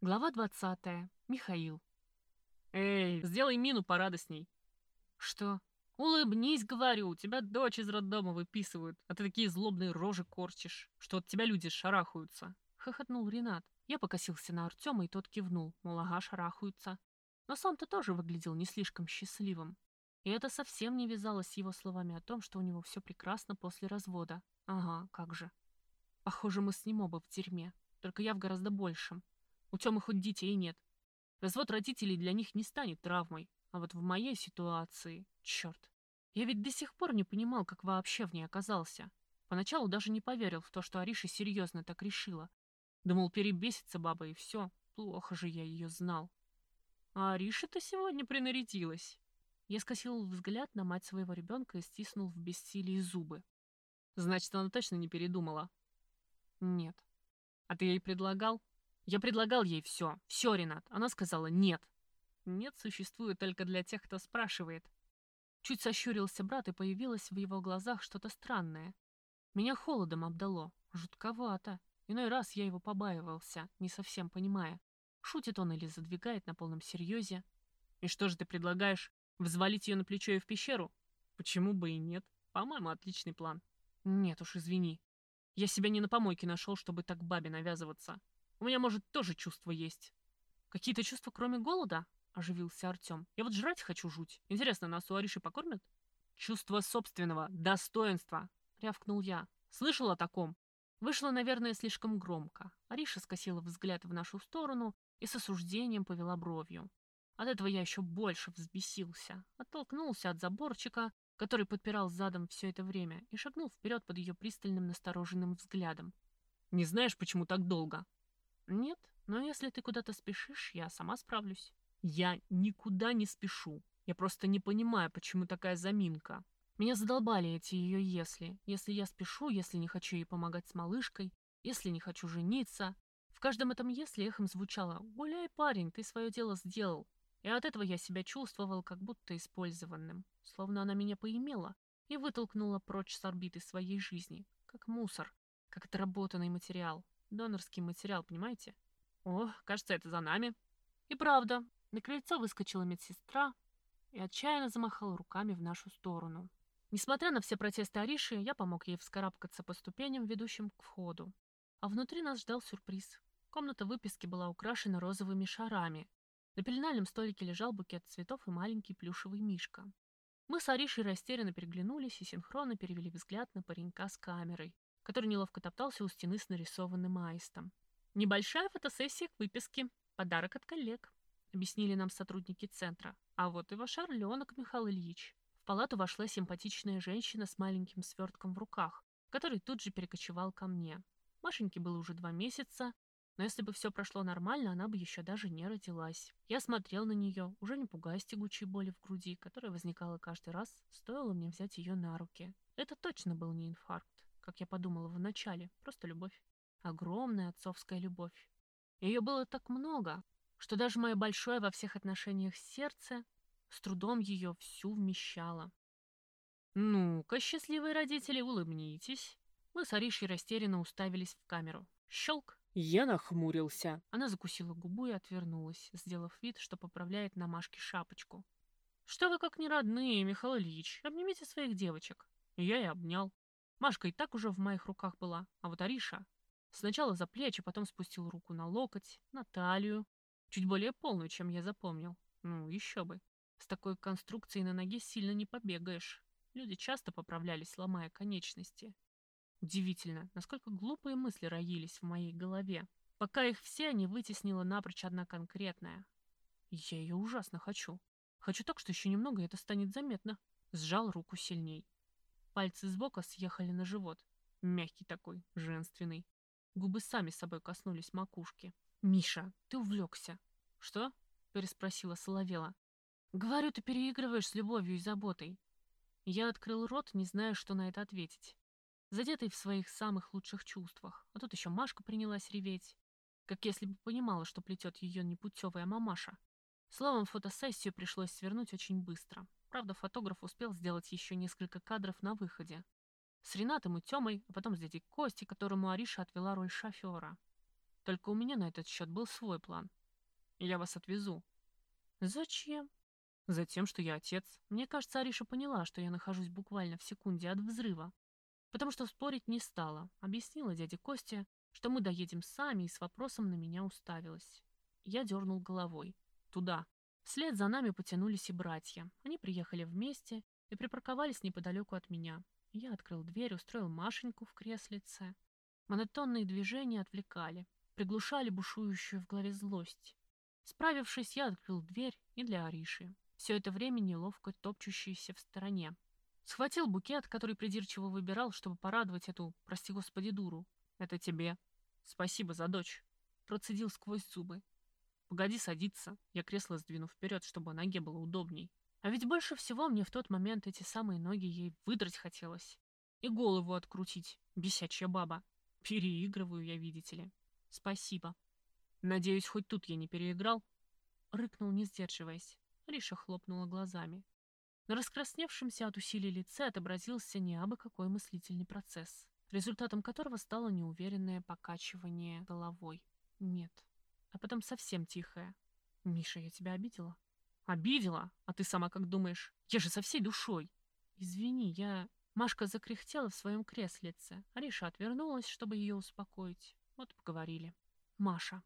Глава 20. Михаил. Эй, сделай мину порадостней. Что? Улыбнись, говорю, тебя дочь из роддома выписывают, а ты такие злобные рожи корчишь, что от тебя люди шарахаются. Хохотнул Ренат. Я покосился на Артема, и тот кивнул, мол, ага, шарахаются. Но сам-то тоже выглядел не слишком счастливым. И это совсем не вязалось с его словами о том, что у него все прекрасно после развода. Ага, как же. Похоже, мы с ним оба в дерьме, только я в гораздо большем. У Тёмы хоть детей нет. Развод родителей для них не станет травмой. А вот в моей ситуации... Чёрт. Я ведь до сих пор не понимал, как вообще в ней оказался. Поначалу даже не поверил в то, что Ариша серьезно так решила. Думал, перебесится баба и все. Плохо же я ее знал. А Ариша-то сегодня принарядилась. Я скосил взгляд на мать своего ребенка и стиснул в бессилии зубы. Значит, она точно не передумала? Нет. А ты ей предлагал? Я предлагал ей все. Все, Ренат. Она сказала нет. Нет существует только для тех, кто спрашивает. Чуть сощурился брат, и появилось в его глазах что-то странное. Меня холодом обдало. Жутковато. Иной раз я его побаивался, не совсем понимая, шутит он или задвигает на полном серьезе. И что же ты предлагаешь? Взвалить ее на плечо и в пещеру? Почему бы и нет? По-моему, отличный план. Нет уж, извини. Я себя не на помойке нашел, чтобы так бабе навязываться. У меня, может, тоже чувства есть. Какие-то чувства, кроме голода? Оживился Артем. Я вот жрать хочу жуть. Интересно, нас у Ариши покормят? Чувство собственного, достоинства, рявкнул я. Слышал о таком? Вышло, наверное, слишком громко. Ариша скосила взгляд в нашу сторону и с осуждением повела бровью. От этого я еще больше взбесился. Оттолкнулся от заборчика, который подпирал задом все это время, и шагнул вперед под ее пристальным настороженным взглядом. «Не знаешь, почему так долго?» «Нет, но если ты куда-то спешишь, я сама справлюсь». «Я никуда не спешу. Я просто не понимаю, почему такая заминка». Меня задолбали эти ее «если». Если я спешу, если не хочу ей помогать с малышкой, если не хочу жениться. В каждом этом «если» эхом звучало «Гуляй, парень, ты свое дело сделал». И от этого я себя чувствовал как будто использованным, словно она меня поимела и вытолкнула прочь с орбиты своей жизни, как мусор, как отработанный материал. Донорский материал, понимаете? О, кажется, это за нами. И правда, на крыльцо выскочила медсестра и отчаянно замахала руками в нашу сторону. Несмотря на все протесты Ариши, я помог ей вскарабкаться по ступеням, ведущим к входу. А внутри нас ждал сюрприз. Комната выписки была украшена розовыми шарами. На пеленальном столике лежал букет цветов и маленький плюшевый мишка. Мы с Аришей растерянно переглянулись и синхронно перевели взгляд на паренька с камерой, который неловко топтался у стены с нарисованным аистом. «Небольшая фотосессия к выписке. Подарок от коллег», — объяснили нам сотрудники центра. «А вот и ваш орленок, Михаил Ильич». В палату вошла симпатичная женщина с маленьким свертком в руках, который тут же перекочевал ко мне. Машеньке было уже два месяца, но если бы все прошло нормально, она бы еще даже не родилась. Я смотрел на нее, уже не пугаясь тягучей боли в груди, которая возникала каждый раз, стоило мне взять ее на руки. Это точно был не инфаркт как я подумала вначале, просто любовь. Огромная отцовская любовь. Ее было так много, что даже мое большое во всех отношениях сердце с трудом ее всю вмещало. «Ну-ка, счастливые родители, улыбнитесь!» Мы с Аришей растерянно уставились в камеру. Щелк! Я нахмурился. Она закусила губу и отвернулась, сделав вид, что поправляет на Машке шапочку. «Что вы как не родные, Михаил Ильич? Обнимите своих девочек!» я и обнял. Машка и так уже в моих руках была, а вот Ариша сначала за плечи, потом спустил руку на локоть, на талию, чуть более полную, чем я запомнил. Ну, еще бы. С такой конструкцией на ноге сильно не побегаешь. Люди часто поправлялись, ломая конечности. Удивительно, насколько глупые мысли роились в моей голове, пока их все не вытеснила напрочь одна конкретная. Я ее ужасно хочу. Хочу так, что еще немного, это станет заметно. Сжал руку сильней. Пальцы сбоку съехали на живот. Мягкий такой, женственный. Губы сами собой коснулись макушки. «Миша, ты увлекся». «Что?» — переспросила Соловела. «Говорю, ты переигрываешь с любовью и заботой». Я открыл рот, не зная, что на это ответить. Задетый в своих самых лучших чувствах. А тут еще Машка принялась реветь. Как если бы понимала, что плетет ее непутевая мамаша. Словом, фотосессию пришлось свернуть очень быстро. Правда, фотограф успел сделать еще несколько кадров на выходе. С Ренатом и Тёмой, а потом с дядей Костей, которому Ариша отвела роль шофера. Только у меня на этот счет был свой план. Я вас отвезу. Зачем? Затем, что я отец. Мне кажется, Ариша поняла, что я нахожусь буквально в секунде от взрыва. Потому что спорить не стала. Объяснила дяде Косте, что мы доедем сами, и с вопросом на меня уставилась. Я дернул головой. Туда. Вслед за нами потянулись и братья. Они приехали вместе и припарковались неподалеку от меня. Я открыл дверь, устроил Машеньку в креслице. Монотонные движения отвлекали, приглушали бушующую в голове злость. Справившись, я открыл дверь и для Ариши. Все это время неловко топчущийся в стороне. Схватил букет, который придирчиво выбирал, чтобы порадовать эту, прости господи, дуру. Это тебе. Спасибо за дочь. Процедил сквозь зубы. Погоди садиться. Я кресло сдвину вперед, чтобы ноге было удобней. А ведь больше всего мне в тот момент эти самые ноги ей выдрать хотелось. И голову открутить, бесячая баба. Переигрываю я, видите ли. Спасибо. Надеюсь, хоть тут я не переиграл? Рыкнул, не сдерживаясь. Риша хлопнула глазами. На раскрасневшемся от усилий лице отобразился не абы какой мыслительный процесс, результатом которого стало неуверенное покачивание головой. Нет. А потом совсем тихое. «Миша, я тебя обидела?» «Обидела? А ты сама как думаешь? Я же со всей душой!» «Извини, я...» Машка закряхтела в своем креслице. Ариша отвернулась, чтобы ее успокоить. Вот поговорили. «Маша,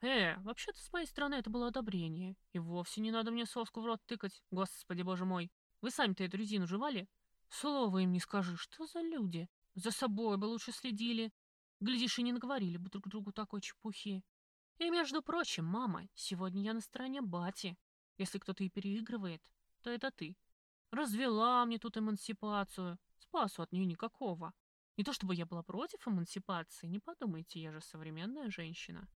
«Э, вообще-то с моей стороны это было одобрение. И вовсе не надо мне соску в рот тыкать, господи боже мой. Вы сами-то эту резину жевали? Слово им не скажи, что за люди? За собой бы лучше следили. Глядишь, и не наговорили бы друг другу такой чепухи. И, между прочим, мама, сегодня я на стороне бати. Если кто-то и переигрывает, то это ты. Развела мне тут эмансипацию. Спасу от нее никакого. Не то чтобы я была против эмансипации, не подумайте, я же современная женщина.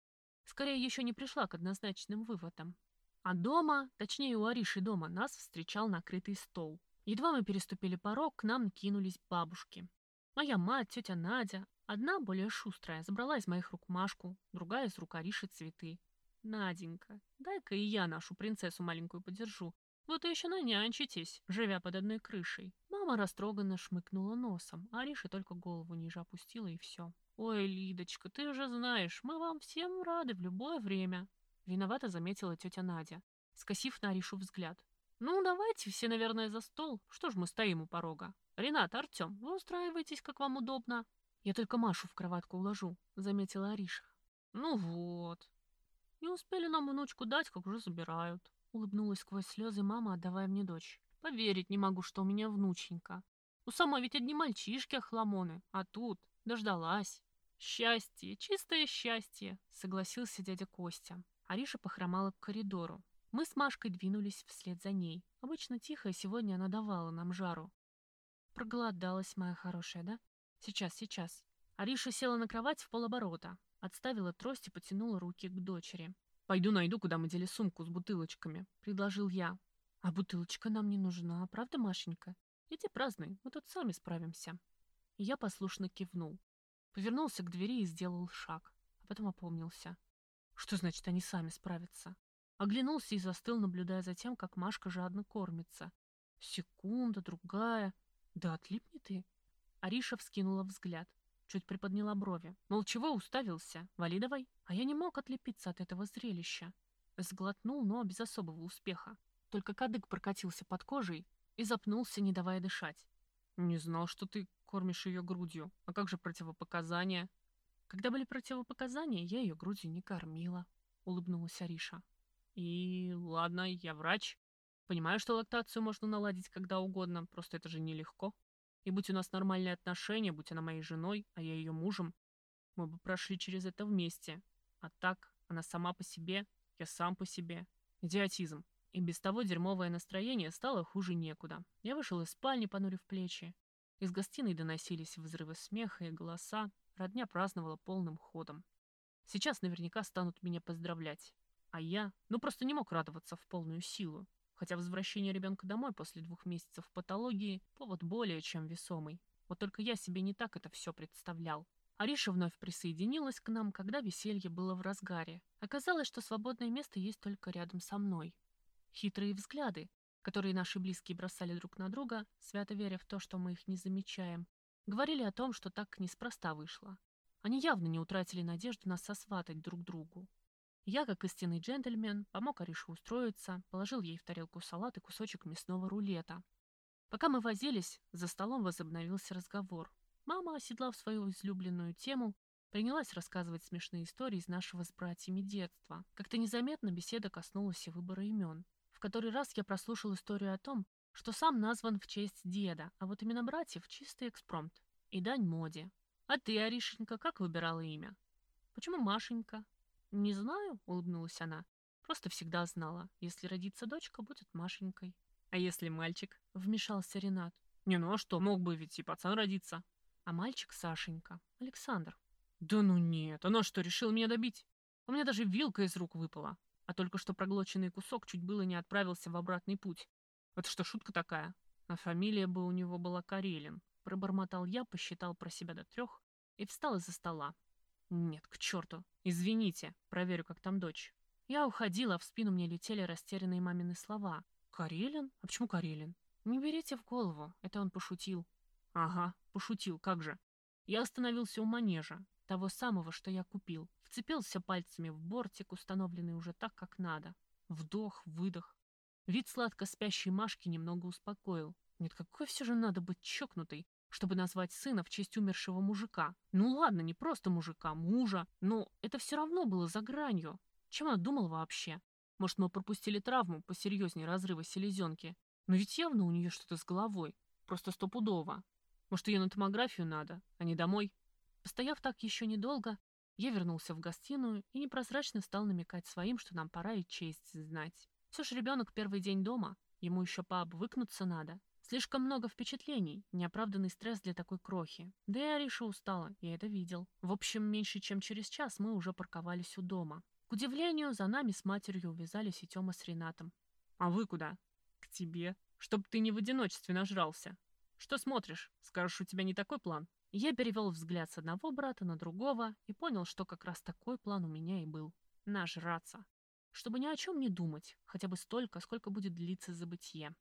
Скорее, еще не пришла к однозначным выводам. А дома, точнее у Ариши дома, нас встречал накрытый стол. Едва мы переступили порог, к нам кинулись бабушки. Моя мать, тетя Надя, одна более шустрая, забрала из моих рук Машку, другая из рук Ариши цветы. Наденька, дай-ка и я нашу принцессу маленькую подержу. Вот и еще нанянчитесь, живя под одной крышей. Мама растроганно шмыкнула носом, а Ариша только голову ниже опустила и все. «Ой, Лидочка, ты же знаешь, мы вам всем рады в любое время», — виновато заметила тетя Надя, скосив на Аришу взгляд. «Ну, давайте все, наверное, за стол. Что ж мы стоим у порога? Ренат, Артем, вы устраивайтесь, как вам удобно». «Я только Машу в кроватку уложу», — заметила Ариша. «Ну вот. Не успели нам внучку дать, как уже забирают», — улыбнулась сквозь слезы мама, отдавая мне дочь. «Поверить не могу, что у меня внученька. У самой ведь одни мальчишки охламоны, а тут дождалась». «Счастье, чистое счастье!» — согласился дядя Костя. Ариша похромала к коридору. Мы с Машкой двинулись вслед за ней. Обычно тихо, сегодня она давала нам жару. Проголодалась моя хорошая, да? Сейчас, сейчас. Ариша села на кровать в полоборота, отставила трость и потянула руки к дочери. «Пойду найду, куда мы дели сумку с бутылочками», — предложил я. «А бутылочка нам не нужна, правда, Машенька? Иди празднуй, мы тут сами справимся». Я послушно кивнул. Повернулся к двери и сделал шаг, а потом опомнился. Что значит, они сами справятся? Оглянулся и застыл, наблюдая за тем, как Машка жадно кормится. Секунда, другая. Да отлипни ты. Ариша вскинула взгляд, чуть приподняла брови. Мол, чего уставился? Вали давай. А я не мог отлепиться от этого зрелища. Сглотнул, но без особого успеха. Только кадык прокатился под кожей и запнулся, не давая дышать. «Не знал, что ты кормишь ее грудью. А как же противопоказания? Когда были противопоказания, я ее грудью не кормила, улыбнулась Ариша. И ладно, я врач. Понимаю, что лактацию можно наладить когда угодно, просто это же нелегко. И будь у нас нормальные отношения, будь она моей женой, а я ее мужем, мы бы прошли через это вместе. А так, она сама по себе, я сам по себе. Идиотизм. И без того дерьмовое настроение стало хуже некуда. Я вышел из спальни, понурив плечи, из гостиной доносились взрывы смеха и голоса. Родня праздновала полным ходом. Сейчас наверняка станут меня поздравлять. А я, ну просто не мог радоваться в полную силу. Хотя возвращение ребенка домой после двух месяцев патологии – повод более чем весомый. Вот только я себе не так это все представлял. Ариша вновь присоединилась к нам, когда веселье было в разгаре. Оказалось, что свободное место есть только рядом со мной. Хитрые взгляды, которые наши близкие бросали друг на друга, свято веря в то, что мы их не замечаем, говорили о том, что так неспроста вышло. Они явно не утратили надежду нас сосватать друг другу. Я, как истинный джентльмен, помог Арише устроиться, положил ей в тарелку салат и кусочек мясного рулета. Пока мы возились, за столом возобновился разговор. Мама, оседлав свою излюбленную тему, принялась рассказывать смешные истории из нашего с братьями детства. Как-то незаметно беседа коснулась и выбора имен. В который раз я прослушал историю о том, что сам назван в честь деда, а вот именно братьев — чистый экспромт. И дань моде. А ты, Аришенька, как выбирала имя? Почему Машенька? «Не знаю», — улыбнулась она. «Просто всегда знала. Если родится дочка, будет Машенькой». «А если мальчик?» — вмешался Ренат. «Не, ну а что, мог бы ведь и пацан родиться». «А мальчик Сашенька. Александр». «Да ну нет, она что, решила меня добить? У меня даже вилка из рук выпала, а только что проглоченный кусок чуть было не отправился в обратный путь. Это что, шутка такая? А фамилия бы у него была Карелин». Пробормотал я, посчитал про себя до трех и встал из-за стола. Нет, к черту. Извините, проверю, как там дочь. Я уходила, а в спину мне летели растерянные мамины слова. Карелин? А почему Карелин? Не берите в голову, это он пошутил. Ага, пошутил, как же. Я остановился у манежа, того самого, что я купил. Вцепился пальцами в бортик, установленный уже так, как надо. Вдох, выдох. Вид сладко спящей Машки немного успокоил. Нет, какой все же надо быть чокнутой, чтобы назвать сына в честь умершего мужика. Ну ладно, не просто мужика, мужа, но это все равно было за гранью. Чем она думала вообще? Может, мы пропустили травму посерьезнее разрыва селезенки? Но ведь явно у нее что-то с головой. Просто стопудово. Может, ее на томографию надо, а не домой? Постояв так еще недолго, я вернулся в гостиную и непрозрачно стал намекать своим, что нам пора и честь знать. Все ж ребенок первый день дома, ему еще пообвыкнуться надо. Слишком много впечатлений, неоправданный стресс для такой крохи. Да и Ариша устала, я это видел. В общем, меньше чем через час мы уже парковались у дома. К удивлению, за нами с матерью увязались и Тёма с Ренатом. «А вы куда?» «К тебе. Чтоб ты не в одиночестве нажрался. Что смотришь? Скажешь, у тебя не такой план?» Я перевел взгляд с одного брата на другого и понял, что как раз такой план у меня и был. Нажраться. Чтобы ни о чем не думать, хотя бы столько, сколько будет длиться забытье.